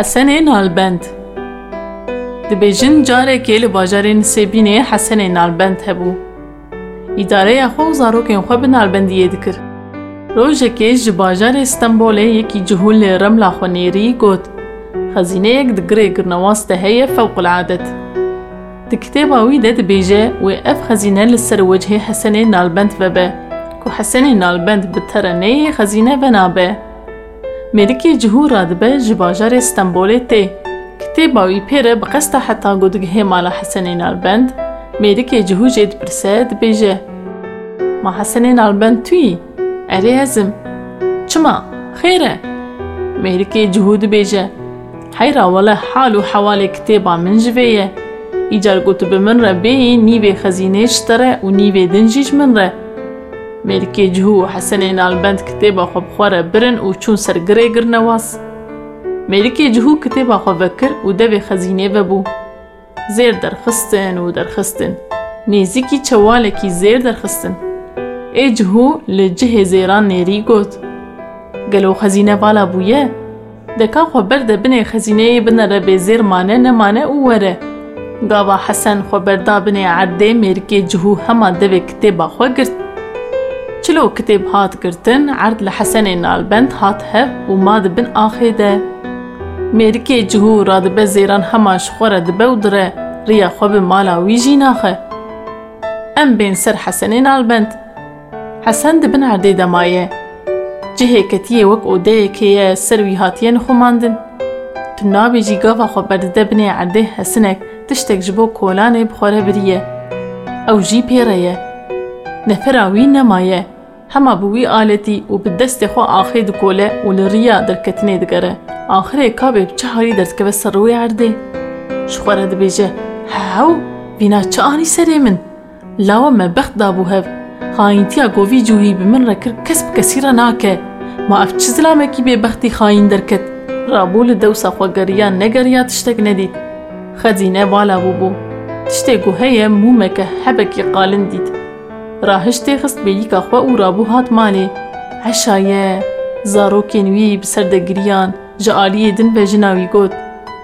حسنه نالبند. د بیجن جاره کې له بازارین سیبینه حسنه نالبند هبو. اداره خو زارو کې خو بن نالبند یې ذکر روزه کې ج بازار استنبول یې کې جهول رمله خو نیری ګوت. خزینه یک د ګریګر نواسته هي فوق العاده د کتابه وې د بیجه و اف خزینه لسر وجهه حسنه نالبند وبه. کو حسنه نالبند بترنه خزینه بنابه. Qesta heta godigihê mala Hesenê Nalbend, Mêrikê cihû jê dipirse dibêje. Ma Hesenê Nalbend tu yî? Erê ezim. Çima? Xêr e? Mêrikê cihû dibêje. Heyra wele hal û hewalê kitêba min ji vê ye. Îcar gotu bi min re bêyî nîvê xezînê ji te re û nîvê din jî ji min re. Mêrikê cihû û Hesenê nalbend kitêba xwe bi xwe re birin û çûn ser girê girnewaz. Mêrikê cihû kitêba xwe vekir û devê xezînê vebû. Zêr derxistin û derxistin. Nêzîkî çewalekî zêr derxistin. Ê cihû li cihê zêran nêrî got. Gelo xezîne vala bûye? Deka xwe berde binê xezîneyê binere bê zêr mane nemane û were. Gava Hesen xwe berda binê erdê چلو کتیب هات گرتن عرض لحسن نال بند هات هب و ماد بن آخی ده میرکی جهو راد به زیران هماش خوره ده بودره ریا خوب مالا ویجی ناخه ام بین سر حسن نال بند. حسن ده بن دمایه جهه کتیه وک أو ده سر وی هاتیه نخو تو نابی جی گافا خوب برده بنی حسنک تشتک جبو کولانه بخوره بریه أو جی پیره یه نەفرا وی نەمایە هەما بووی ئالەتی و bi destê xwe axê dikole û li riya derketinê digere axirê kabê bi çi halî derdikeve ser wê erdê ji xwe re dibêje hew vîna çi anî serê min lawe me bext dabû hev xayîntiya govî cûhî bi min re kir kes bi kesî re nake ma ev çi zilamekî bêbextî xayîn derket rabû li dewsa xwe geriya negeriya tiştek nedît xezîne vala bûbû tiştê راهش تی خست بیلی که رابو هات مالي عشایه زاروکین وی بسر ده گریان جا آلی دن به جناوی گوت.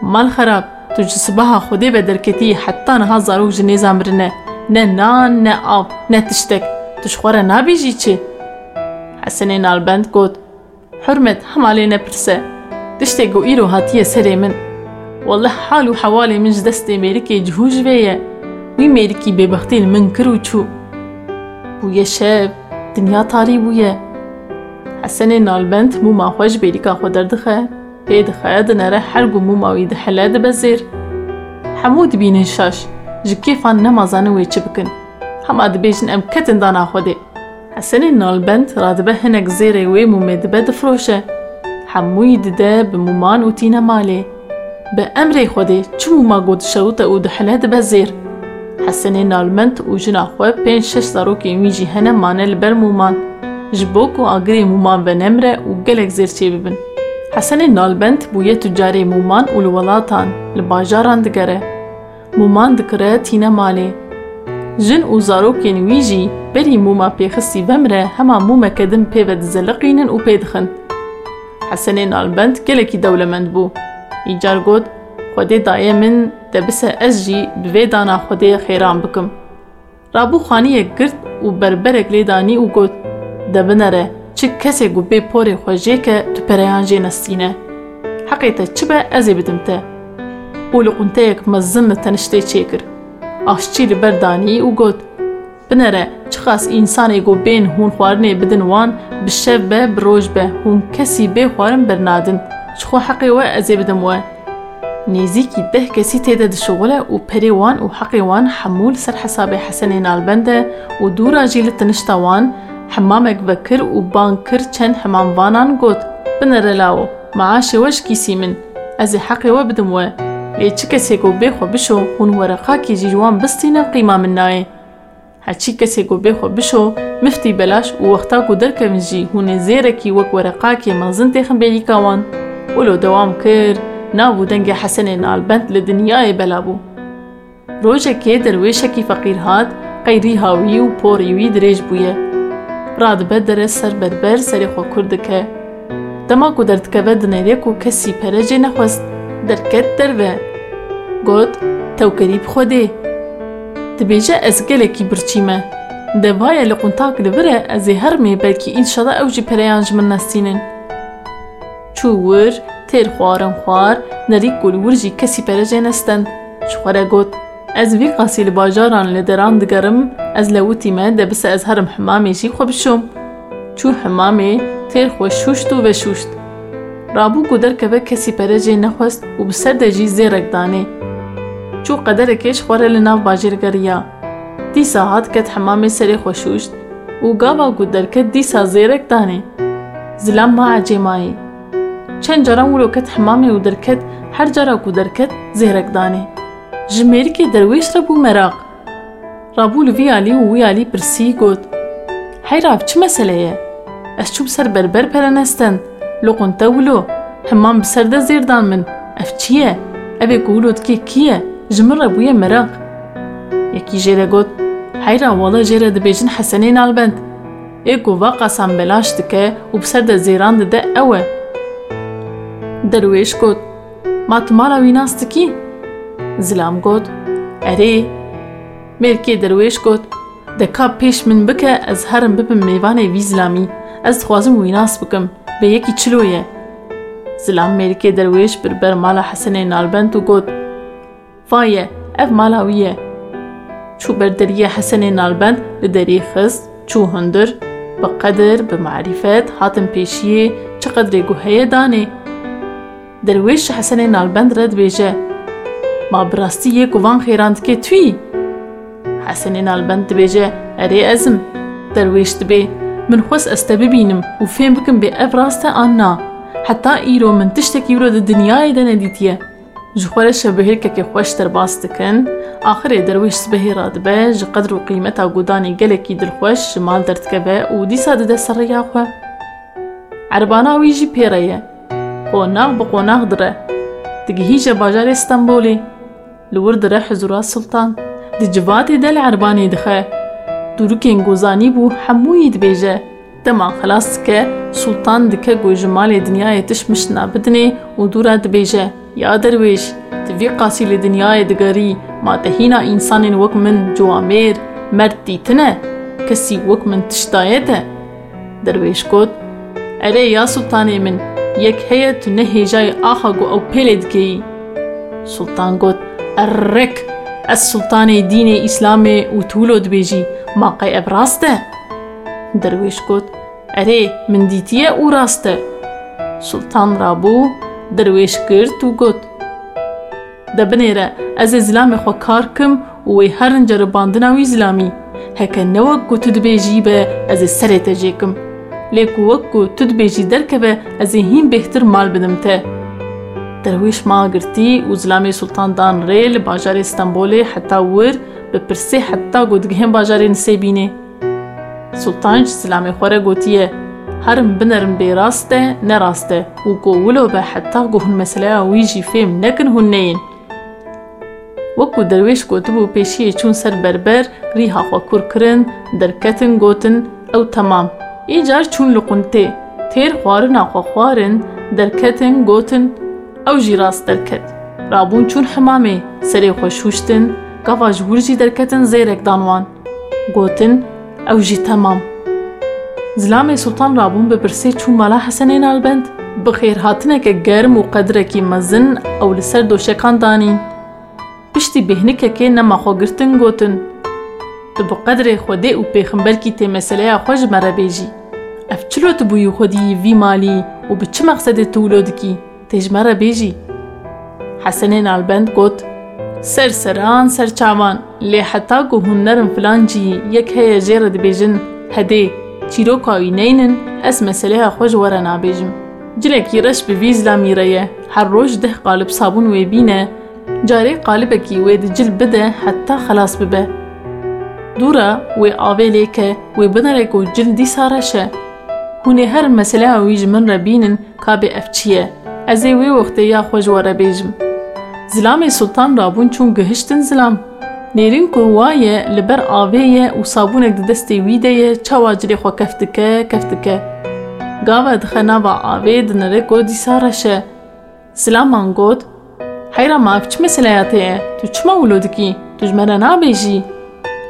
مال خراب تو جسبه خوده به درکتی حتی نها زاروک جنی زمرنه نه نان نه آب نه تشتک. تو شخوره نبی جی چی؟ حسن نالبند گوت. حرمت همالی نپرسه. تشتک گو ایرو هاتیه سره من. والله حالو حوالي منج دست امریکی جهوج بیه وي امریکی ببختیل من کرو چو؟ بویه شب دنیا تاری بویه. حسن نالبند مو ما خوش بیریکا خود دردخه پید خیاد نره هر گو مو ماوی ده حلا ده بزیر حمود بینن شاش جکی فان نمازانه وی چه بکن. همه ده بیشن ام کتن دانا خوده حسن نالبند را ده به هنگ زیره وی مو می ده بد فروشه حموی ده ده به مومان و تینه ماله مو ما گود شروط أو ده حلا حسنی نالمنت و جنا خو پنج شش زاروک می جهنه مان البر مومان. جبوک و آگری مومان و نمره و گلک زرچی ببن. نالبنت نالمنت بویه تجاری مومان و الولاتان لباجاران دگره مومان دکره تین مالی. جن و زاروک می جی بری موما پیخستی بمره همه موما کدن پیود زلقینن و پیدخن حسنی نالبنت گلکی دولمند بو. ایجار گود Xwedê xêran bikim. Rabû xaniyek girt û berberek lê danî û got debinere çi kesê û bê porê xwe jêke tu pereyan jê nestîne. Heqê te çi be ez ê bidim te. û li qunteyek mezin li teniştê çêkir. Aşçî li ber danî û got Binere çi xas însanê got bên hûn xwarinê bidin wan bi şev be bi roj be hûn kesî bê xwarin bernadin. Ji xwe heqê we ez ê bidim we. نێزیکی دەه کەسی تێدە دشغلە و پەرێوان و حەقیوان هەموو سەر حەسابێ حەسەنێ نالبەندە و دووراژی لە تنشتاوان حمامێک بەکر و بانکرد چەند هەماموانان گوت. بنەرەلاوە معاشەوەشکیسی من ئەزێ حەقیوە بدموە لێ چ کەسێک و بێخۆ بشۆ هون وەرەقاکی جیوان بستینە قیما من نایە هەچی کەسێک و بێخۆ بشۆ مفتی بەلاش و وەختاک و دەرکەمژی هوونێ زێرەکی وەک وەرەقاکێ مەزن تێخم بێریکاوان وەلو دەوام کرد. نابوو دەنگی حەسەنێ نالبەند لە دنیای بەلا بوو ڕۆژێکێ دەروێشێکی فەقیر هات قەیری هاوی و پۆڕیوی درێژ بووە ڕادبە دەرە سەر بەربەر سەری خۆ کوردەکە دەماک و دەردکەبە دنەرێک و کەسی پەرەجێ نەخواست دەرکەت دەربە گوت تەوکەری بخۆدێ دەبێژە ئەس گەلێکی برچیمە دەڤایە لە قونتاک لەبرە ئەزێ هەرمێ بەلکی ئینشەڵە ئەوجی پەرەیان ژ من نەستینن چوو ور تێر خوارم خوار نەری گولورژی کەسی پەرەژێ نەستەن چخۆرە گوت ئەز وی قاسی لە باژاران لە دەران دگەرم ئەز لە وتیمە دەبسە ئەز هەرم حمامێژی خۆ بشۆم چوو حمامێ تێر خۆ شوشت و بەشوشت. ڕابوو گو دەرکەوە کەسی پەرەجێ نەخواست و بسەر دەژی زێرەکدانێ چوو قەدەرێکێش خوارە لە ناو باژێرگەریا دیسا هات کەت حمامێ سەرێ خۆشوشت و گاوا گو دەرکەت دیسا زێرەک دانێ زلام ما عجێمایی. چند جرم ولو کت حمامی و درکت هر جرا کو درکت زهرک دانه جمیر که درویش ربو مراق رابو لوی علی و وی علی پرسی گوت های راب چه مسئله از چوب سر بربر پرنستن لقون تولو حمام بسر ده زیر دان من. اف چیه؟ أو گولوت که کیه؟ جمیر ربوی مراق یکی جیره گوت های راب والا جیره ده بیجن حسنی نالبند ای واقع سان دکه و بسر ده زیران ده ده اوه ma tu mala wî nas dikî زلام got erê mêrkê derwêş got deka pêş min bike ez herim bibim mêvanê vî zilamî ez dixwazim wî nas bikim bê yekî çilo ye zilam mêrkê derwêş bir ber mala hesenê nalbend û got vaye ev mala wî ye çû ber deriyê hesenê nalbend li derî xist çû hundir bi qedir درویش حسن نالبند رد بیجه ما براستی یه کوان خیراند که توی حسن نالبند بیجه اری أزم. درویش بی من خوص است ببینم و فهم بکم به افراست آنا. حتا ایرو من تشتکی رو در دنیای دنه دیتیه جخورة شبهی که که خوش در باست کن آخر درویش سبهی راد به قدر و قیمت آگودانی گلکی دلخوش مال درد که به و دیسا ده سر یا خوه عربانا ویجی پیره یه qonax bi qonax dire digihîje bajarê Stenbolê li wir dire hizûra Sultan di civatê de li Erbanê dixe dûrikên gozanî bû hemûyî dibêje dema xelas dike Sultan dike ku ji malê dinyayê tiş mişna bidinê û dûra dibêje ya derwêş tu vî qasî li dinyayê digerî ma te hîna însanên wek min ciwamêr merd dîtine kesî wek min tiştaye te derwêş got erê ya Sultanê min yek heye tu nehêjayê axa got ew pêlê dikeyî Sultan got errek ez sultanê dînê îslamê û tûlo dibêjî ma qey ev rast e derwêş got erê min dîtiye û rast e Sultan rabû derwêş girt û got De binêre ez ê zilamê û heke newek ku tu dibêjî be ez ê serê te jêkim lê ku wek ku tu dibêjî derkeve ez ê hîn bêhtir mal bidim te دەرویش ماگرتی و زلامê Sultandan rê li bajarê Stenbolê heta wir bi pirsê heta gotgihên bajarê Nisêbînê. Sultan ji zilamê xwe re gotiye herim binerin bê rast e nerast e û ku wilo be heta gu hûn meseleya wî jî fêm nekin hûn neyên. Wekû derwêş gotibû pêşiyê çûn ser berber rîha xwe kur kirin derketin gotin ew temam. Îcar çûn li quntê têr xwarina xwe xwarin derketin gotin ئەو ژی ڕاست دەرکەت ڕابوون چوون حمامێ سەرێ خۆشوشتن گاوا ji derketin zêrek danwan gotin ew jî temam Zilamê Sultan rabûn bi pirsê çû mala Hesenê nalbend bi xêrhatineke germ û qedirekî mezin ew li ser doşekan danîn piştî bêhnikekê nema xwe girtin gotin Tu bi qedrê Xwedê û pêximberkî tê meseleya xwe ji me re bêjî ev çilo tu bûyî Xwedî vî malî û bi çi mexsedê tu wilo dikî تێژمەرە بێژی حەسەنێ نالبەند گوت سەرسەران سەرچاوان لێ حتا و هوەرم فلانجی یەک هەیە ژێرە دەبێژن هەدێ چیرۆکاوی نینن ئەس مەسلەیە خۆش وەرە نابێژم جلێکی ڕەش بڤی زلامیرەیە هەر ڕۆژ دەه قالب سابوون وێ بینە جارێ قالبێکی وێ دجل بدە حتا خلاص ببە دوورە وێ ئاوێ لێکە وێ بنەرێک و جلدی سارەشە هوێ هەر مەسلە ویژ من رە بینن کابێ ئەف چییە ez ê wê wextê ya xwe ji we re bêjim. Zilamê Sultan rabûn çûn gihiştin zilam. Nêrîn ku waye li ber avê ye û sabûnek di destê wî de ye çawa cilê xwe kef dike kef dike. Gava dixe nava avê di nere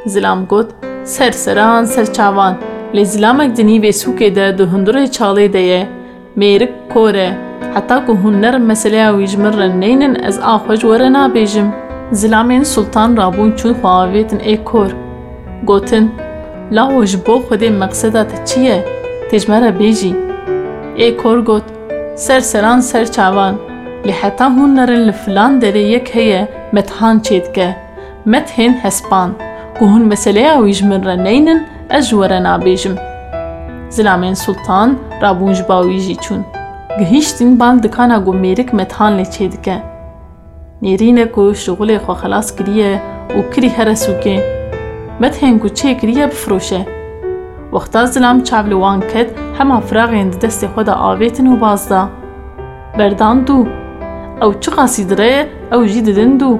زلام گوت سر سران سر چاوان. لی زلامک دنی و سوکه ده دو هندره چاله ده میرک کوره حتی که هنر مسئله ویج مر نینن از آخوش وره نابیجم زلامین سلطان رابون چون خواهویتن ای کور گوتن لا وج بو خودی مقصدات چیه تجمره بیجی ای کور گوت سر سران سر چاوان. لی حتی هنرن لفلان دره یک هیه ویج مر نینن از وره نابیجم زلامین سلطان رابونج باویجی چون. گهیشتین بال دکانا گو میرک متحان لی چه دکه نیرینه کو شغل خو خلاص کریه و کری هر سوکه متهن کو چه کریه بفروشه. وقتا زلام چاولوان کد هما فراغین دست خدا آویتن و بازدا. بردان دو. أو چه قصیدره أو جید دندو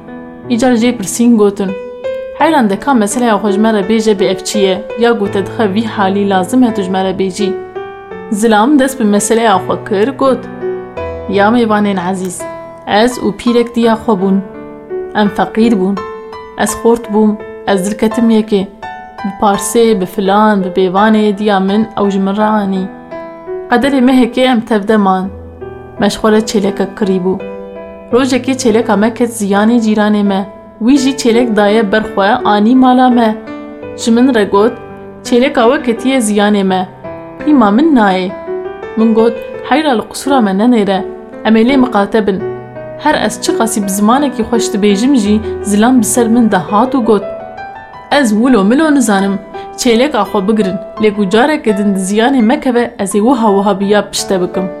أو أو ایجار جی پرسین گوتن حیران دکا مسئله خوشمره بیجه به افچیه یا گوته دخه وی حالی لازمه تجمره بیجی زلام دست به مسئله آخوا کر گوت یا میوانین عزیز از و پیرک دیا خو بون. ام فقیر بون. از خورت بوم از دلکتم یکی. بپارسه بفلان ببیوانه دیا من أو جمرانی قدر مهکی ام تبدمان مشغول چلک کریبو روزکی چلک مکت زیانی جیران ما وی جی چلک دایه برخوا آنی مالا ما جمن رگوت چلک آوه کتیه زیان ما پیما من نایه من گوت حیرا القصورة من ننيره ئەمێ مقاتبن هەر ئەس چ قەسی بزمانێکی خۆش دەبێژم ژی زلام بسەر من دەهات و گوت ئەس ولۆ ملۆ نزانم چێلێک ئاخۆ بگرن لێک و جارێکە دن زیانێ مەکەوە ئەزێ وها وها بیا پشتە بکەم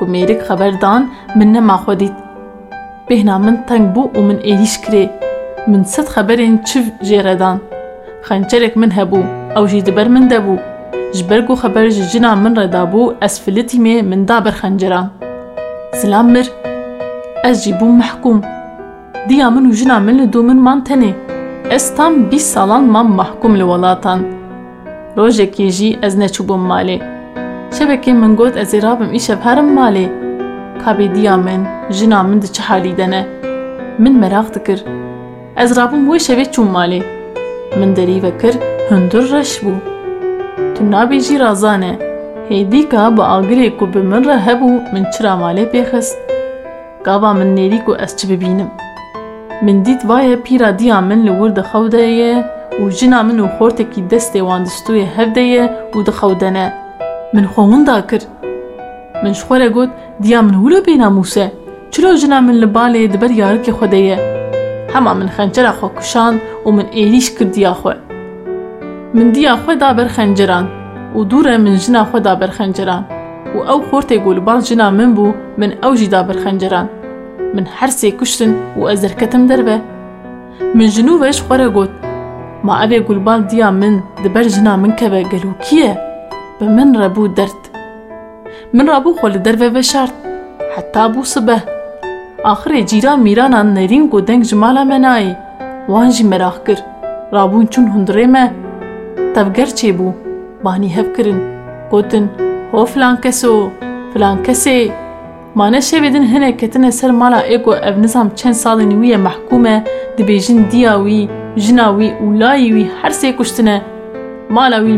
گومێرێک خەبەردان من نەماخۆ دیت بهنا من تەنگ بوو و من ئێریش کرێ من سەد خەبەرێن چف ژێرەدان خەنچەرێک من هەبوو ئەو ژی دەبەر من دەبوو ber ku xeber ji jina min re dabû ez filitî me min da ber xenceran Zilam mir ez jî bûm mehkûm Diya min û jina min li dû min man tenê Ez tam bîst salan mam mehkûm li welatan Rojekê jî ez neçûbûm malê Şevekê min got ez ê rabim îşev herim malê Kabê diya min jina min di çi halî de ne Min merak dikir Ez rabim wê şevê çûm malê Min derî vekir hundir reş bû Tu nabêjî razane hêdîka bi agirê ku bi min re hebû min çira malê pêxist gava min nêrî ku ez çi bibînim min dît vaye pîra diya min li wir dixewde من خوون داكر من شخوره قد ديا من هلو بينا موسى چلو جنا من لباله دبر يارك خديه هما من خنجرا خو كشان ومن ايريش كر ديا خو من ديا خو دابر خنجران ودور من جنا خو دابر خنجران و أو خورتي قول بال جنا من بو من أو جي دابر خنجران من حرسي كشتن و ازر كتم دربه من جنوبش خوره قد ما ابي قول ديا من دبر جنا من كبه قلو كيه به من ربو درد من ربو خول دربه بشارت حتی بو صبح آخر جیران میرانان نرین گو دنگ جمالا منایی وان جی مراخ کر رابون چون هندره ما تەبگەر چێبوو بانی هەفکردن. گوتن هۆ فلان کەسۆ فلان کەسێ مانە شەوێدن هەنێک کەتنە سەر مالا ئێگۆ ئەv نزام چەند ساڵی ویە مەحکومە دەبێژن دیاوی ژناوی و لایوی هەر سێ کوشتنە مالاوی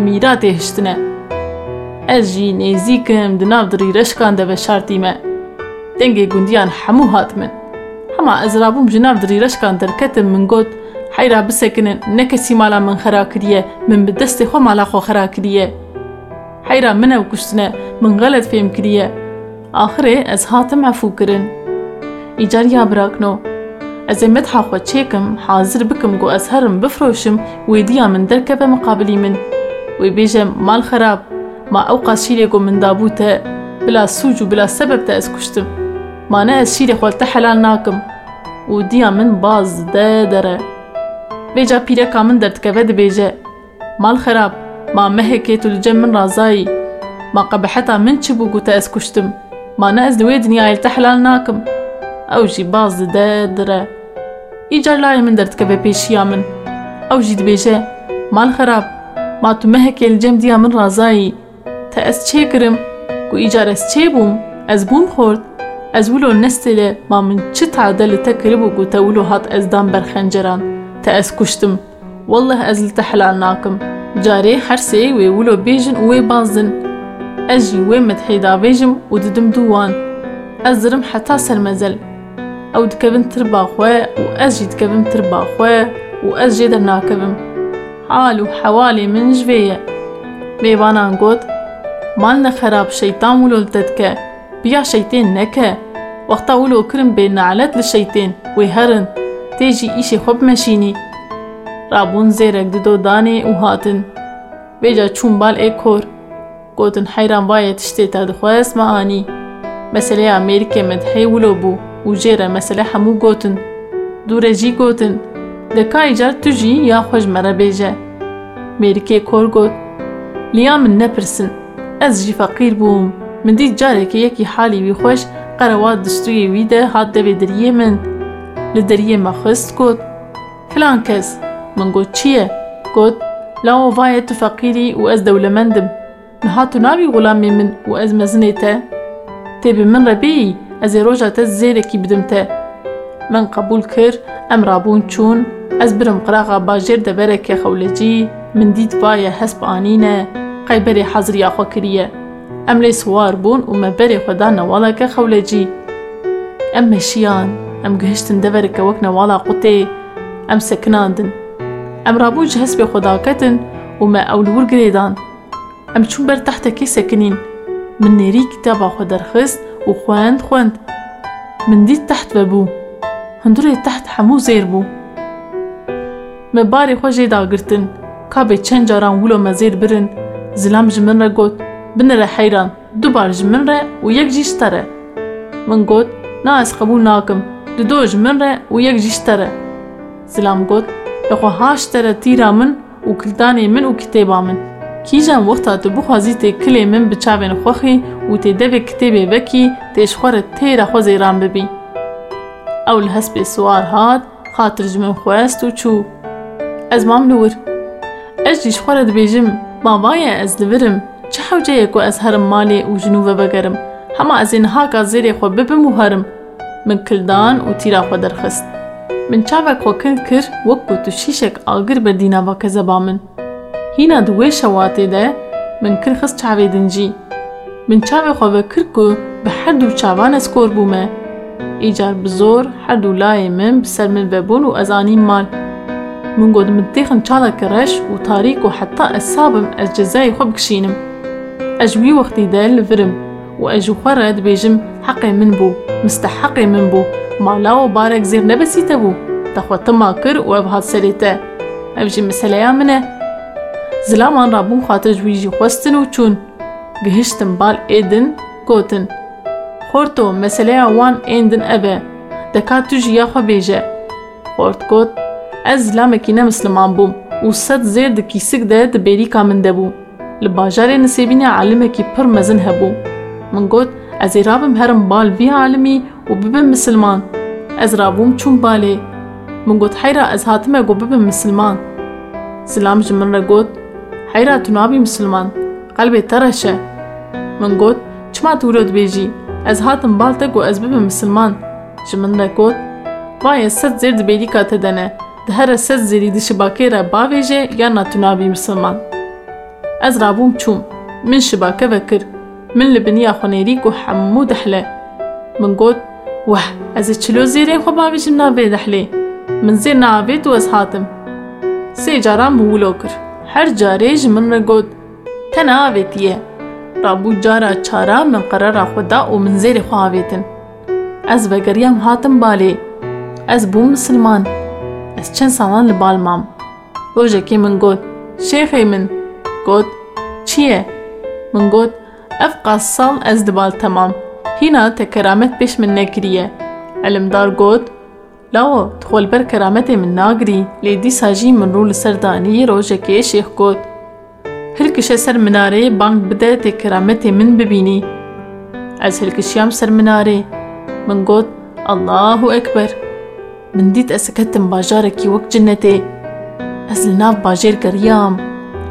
میرا تێهشتنە ئەس ژی نێزیکم دناو دڕی ڕشکان دەبە شارتیمە دەنگێ گوندیان هەموو هاتمن هەما ئەزرابووم ژناو دڕی ڕشکان دەرکەتم من گوت حیرا بسەکنن نەکەسی مالا من خرا کریە من bi destê xwe mala xwe xera kiriye heyra min ew kuştine min gelet fêm kiriye axirê ez hatim efû kirin îcariya birakno ez ê metha xwe çêkim hazir bikim got ez herim bifroşim wê diya min derkeve miqabilî min wê bêje mal xerab ما اوقا شيلي قوم من دابوتا بلا سوج بلا سبب تا اس كشتم. ما أنا شيلي خولت حلال ناكم. وديا من باز دادرة بيجا بيرا كامن درت كفد بيجا. مال خراب ما مهكيتو الجم من رازاي. ما قبحتا من چبو قوتا اس كشتم. ما أنا از دوي دنيا التحلال ناكم. أو جي باز دادرة إيجا لاي من درت كفد بيشيا من. أو جي دبيجا. مال خراب ما تمهك الجم ديا من رازاي. تا از چه گرم؟ گو ایجار از چه بوم؟ از بوم خورد؟ از ولو نستله ما من چه تعدل تا کربو گو تا ولو هات از دام برخنجران؟ تا از کشتم؟ والله از لتحلال ناکم. جاره هر سی وی ولو بیجن وی بازن. از جی وی متحیدا بیجم و ددم دوان. از زرم حتا سرمزل. أو دکبن تربا خواه و از جی دکبن تربا خواه و از جی در ناکبم حال حوالی من جویه. میوانان گوت مالنا خراب شيطان ولو لتدكا بيع شيطان نكا وقتا ولو كرم بين نعلات للشيطان ويهرن. تيجي إيشي خب مشيني. رابون زيرك ددو داني وهاتن. بيجا چون بال إيكور قوتن حيران باية تشتي تادخواس معاني مسألة أمريكا مدحي ولو بو. وجيرا مسألة حمو قوتن. دورة جي قوتن. دكاي جار تجي يا خوش مرا بيجا. ميركي كور قوت. ليا من نبرسن از جی فقیر بوم. من دید جاره که یکی حالی بی خوش قروات دستوی ویده هات دو دریه من لدریه ما خست گد فلان کس من گد چیه گد لاو وای تو فقیری و از دولمندم من هاتو نابی غلامی من و از مزنه تا تی من ربی از روژه تا زیره کی بدم تا من قبول کر امرابون چون. أز برم قراغا باجر دبره که خولجی من دید وای هسب آنینه قیبری حاضری آخوا کریه امری سوار بون و مبری خدا نوالا که خوله جی ام مشیان ام گهشتن دور که وک نوالا قطه ام سکناندن ام رابو جهس به خدا کتن و ما اولور گریدان ام چون بر تحت که سکنین من نری کتاب آخوا درخست و خواند خواند من دید تحت ببو هندوری تحت حمو زیر بو مباری خواه جیدا گرتن. که به چند جاران ولو مزیر برن. Wilo me zêr birin. Zilam ji min re got. Binire heyran. Du bar ji min re û yek jî ji te re. Min got, na ez qebûl nakim. Di do ji min re û yek jî ji te re. Zilam got, لخوا هاش ترى تيرا من و كلتاني من و كتابا من كيجان وقتا تو بخوازي تي كلي من بچاوين خوخي و تي دبي كتابي بكي تيش خور تيرا خو زيران ببي أو الهسبي سوار هاد خاطر جمن خواست و چو از مام نور از از و جنوب این هاکا زیری خو ببم و هرم من کلدان و تیرا خو درخست من çavek xwe kin kir wek ku tu şîşek agir ber dînava kezeba min. Hîna di wê şewatê de min kir xist çavê din jî. Min çavê xwe vekir ku bi her du çavan ez kor bûme. Îcar bi zor her du layê min bi ser min vebûn û ez anîm mal. Min got min têxin çaleke reş û tarîk û heta ez sabim ez cezayê xwe bikişînim. Ez wî wextî de li virim û ez ji xwe re dibêjim heqê min bû, misteheqê min bû مالا و بارێک زێر نەبەسیتە بوو دەخواتەما کرد و ئەو هات سەرێتە ئەوژی مەسلەیە منە زلامان ڕابوون خاتە ژویژی خواستن و چوون گەهشتم بال ئێدن گوتن. خۆرتۆ مەسلەیە وان ئێندن ئەبێ دەکات تو ژیاخوا بێژە خۆرت گوت ئەز زلامێکی نەمسلمان بووم و سەد زێر دکیسک دە دەبێریکا من دەبوو لە باژارێ نسێبینە عالمێکی پڕ مەزن هەبوو من گوت ئەز ێ رابم هەرم بال vî عالمی û bibim misilman ez rabûm çûm balê min got heyra ez hatime got bibim misilman Silam ji min re got heyra tu nabî misilman qelbê te reş e min got çima tu wilo dibêjî ez hatim bal te got ez bibim misilman ji min re got Vayê sed zêr di bêrîka te de ne di here sed zêrî di şibakê re bavêje yan tu nabî misilman Ez rabûm çûm min şibake vekir min li biniya xwenêrî got hemû dihle min got وه ez ê çilo zêrên xwe bavêjim navê dehlê min zêr navê tu ez hatim sê caran min wilo kir her carê ji min re got te neavêtiye rabû cara çara min qerara xwe da û min zêrê xwe avêtin ez vegeriyam hatim balê ez bûm misilman از چند سالان لبال مام. روژه كي من گود شیخی من گود چیه؟ من گود اف قصال از دبال تمام. هنا تکرامت بيش من ناكريه علم دار گود لاو تخول بر كرامتي من ناگری. لی دی ساجی من رول سردانی روژه كي شیخ گود هل کشه سر مناره بانگ بده تکرامت من ببيني از هل کشیام سر مناره. من گود الله اكبر من ديت أسكت مباجارك وقت جنتي. أز الناف باجير قريام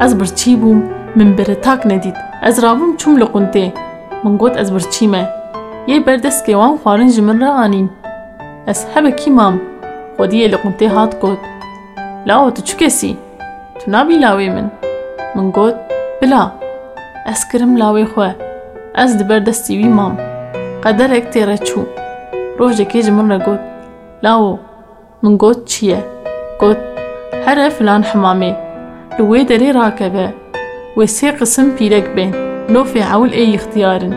أز برتشيبوم من برتاك نديت. أز رابوم چوم لقنتي. من قوت أز برتشيمة يي وام كيوان خارن جمل رانين. أز حبك مام. خودية لقنتي هات قوت. لا تشكسي تنابي لاوي من. من قوت بلا. أز كرم لاوي خوا. أز دبردستي وي مام. قدرك تيرا چو. روح جكي جمل رقوت لاو من قوت چیه؟ گوت هر افلان حمامه لوی دلی راکبه و قسم پیرک بین نو فی عول اي اختیارن.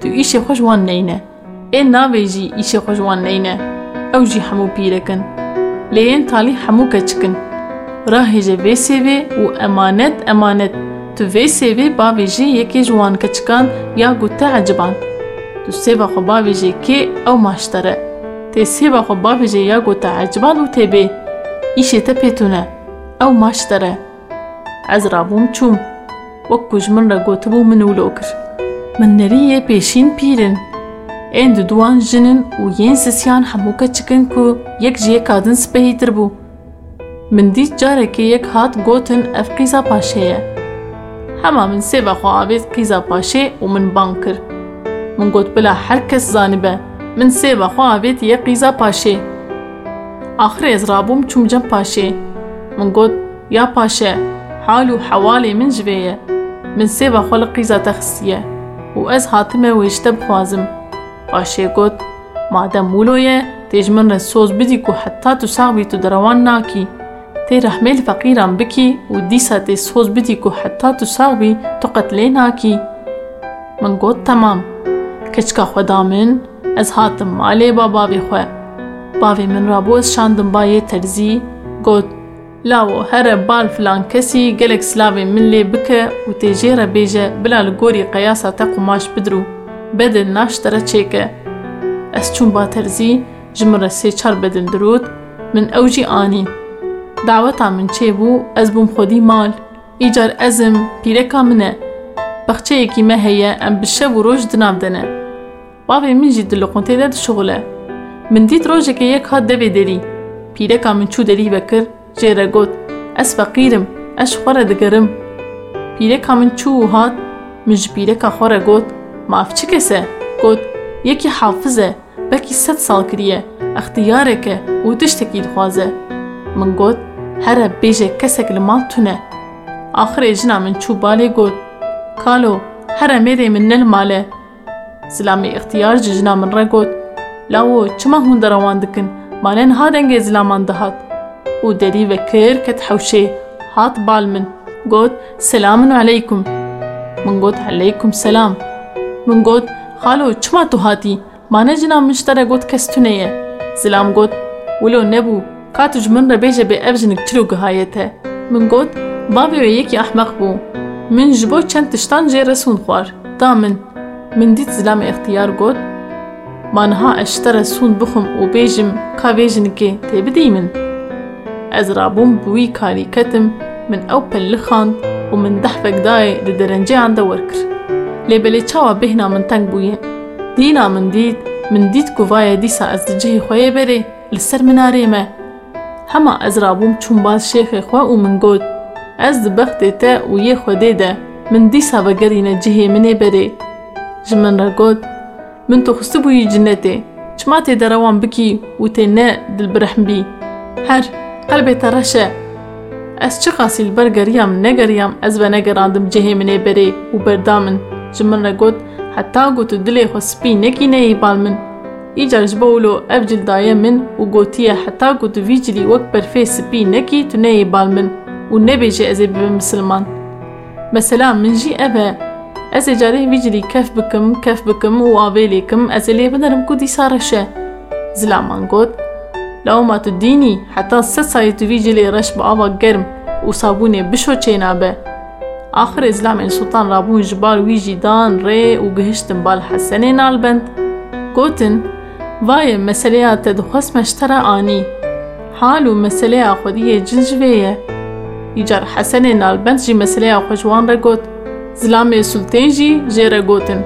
تو ایش خوشوان نینه این ناوی جی ایش خوشوان نینه أو جی حمو پیرکن لين تالی حمو کچکن راه بي سي سیوی و امانت امانت تو وی سیوی با وی جی یکی جوان کچکان يا گوته عجبان. تو سیوی خو با وی جی أو ماشتره bavê jî yekê ji wan keçikan ya got te eciban tu sêva xwe bavê jê kê ew maşter e tê sêva xwe bavê jê ya got te eciban û têbê îşê te pêtune ew maşter e ez rabûm çûm wek ku ji min re gotibû min wilo kir min neriyê pêşîn pîrin ên di duwan jinin û yên sisyan hemû keçikin ku yek ji yek kadin spehîtir bû من cem paşê min got ya paşe hal û hewalê min ji vê ye min sêva xwe li qîza te xistiye û ez hatime wê ji te bixwazim paşê got madem mûlo ye tê ji min re soz bidî ku heta tu saxbî tu derewan nakî تێ رەحمێل فەقیران بکی و دیسا تێ سۆز بدی و حتا تو ساوی تو قەت لێ ناکی من گوت تەمام کچکا خۆدا من ez hatim malê ba bavê xwe bavê min rabû ez şandim bayê terzî got lawo here bal filan kesî gelek silavê min lê bike û tê jê re bêje bila li gorî qeyasa te qumaş bidirû bedin naş te re çêke ez çûm ba terzî ji min re sê çar bedin dirût min ew jî anîn داوەتا من چێبوو ئەس بووم خۆدی مال ئیجار ئەزم پیرەکە منە بەخچەیەکی مە هەیە ئەم بشە و ڕۆژ دنابدەنە باوێ منژی دلقۆنتێدا دشغڵە من دیت ڕۆژێکە یەک هات دەبێ دەری پیرەکە من گوت ئەس فەقیرم ئەش خۆرە دەگەرم پیرەکە من چوو و هات منژ پیرەکە خۆرە گوت ماف چ کەسە گوت یەکی حافزە بەکی سەد ساڵ کریە ئەختیارێکە و تشتێکی دخوازە من گوت Axirê jina min çû balê got Kalo here mêrê min ne li male Zilamê ixtiyar ji jina min re got Lawo çima hûn derawan dikin malê niha سلامی اختيار جیجنا من را گوت. لاو چما هون دروان دکن؟ مانن ها دنگ زلامان دهات أو دری و کر کت حوشه هات بالمن من. سلام عليكم من گوت عليكم سلام. من گوت خالو چما توهاتي هاتی؟ مانه جنا مشتر گوت کس زلام گوت ولو نبو کاتج من را بیجه به افجنک چلو گهایته من گوت بابي و یکی احمق بو من جبو چند تشتان جه رسون خوار. دامن من دیت زلام اختیار گود من ها أشتر سون بخم و بیجم کا بیجن که تی بدی من. از رابون بوی کاری کتم من أو پل لخان و من دحفک دای ده درنجه عند ورکر لبلی چاوا بهنا من تنگ بویه دینا من دید من دید گوایا دیسا از جهی خواه بره لسر مناره ما. هما از رابوم چون باز شیخ خوا و من گود از بخت تا و یه خوده ده من دیسا وگرین جهی منه بره. جمن رقود من تو خستبو يجنتي چما تي دروان بكي و تي نا دل برحمبي هر قلبي ترشا از چه قاسي البرگريام نگريام از با نگراندم جهي مني بري و بردامن جمن رقود حتى قوتو دلي خسبي نكي نهي بالمن ایجار جباولو اف جلدای من و گوتی حتا گوت ویجلی وک برفی سپی نکی تو نیه بال من. و نبیجه ازی بیم مسلمان. مثلا من جی اوه. أسي جاري بيجلي كيف بكم؟ كيف بكم؟ وأبيليكم. أسي لي بدر مكودي صار شا؟ زلا مانغوت. لو ما تديني. حتى سساي تفيجلي رش بأبا جرم وصابوني بشو تشينابه آخر إزلام إن سلطان رابون جبال ويجي دان ري وقهشتن بالحسنين على البنت كوتن باي مسليا تدخس مشترى آني. حالو مسليا خودية جنجبية يجار حسنين على البنت جي مسليا خجوان رقوت dixwest meştera anî. Hal û meseleya xwediyê cil ji vê ye. Îcar Hesenê nalbend jî meseleya xwe ji wan re got. Zilamê Sultên jî jê re gotin.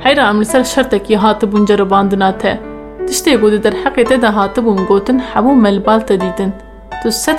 Heyra em li ser şertekî hatibûn ceribandina te. Tiştê ku di derheqê te de hatibûn gotin hemû melbal te dîtin. Tu sed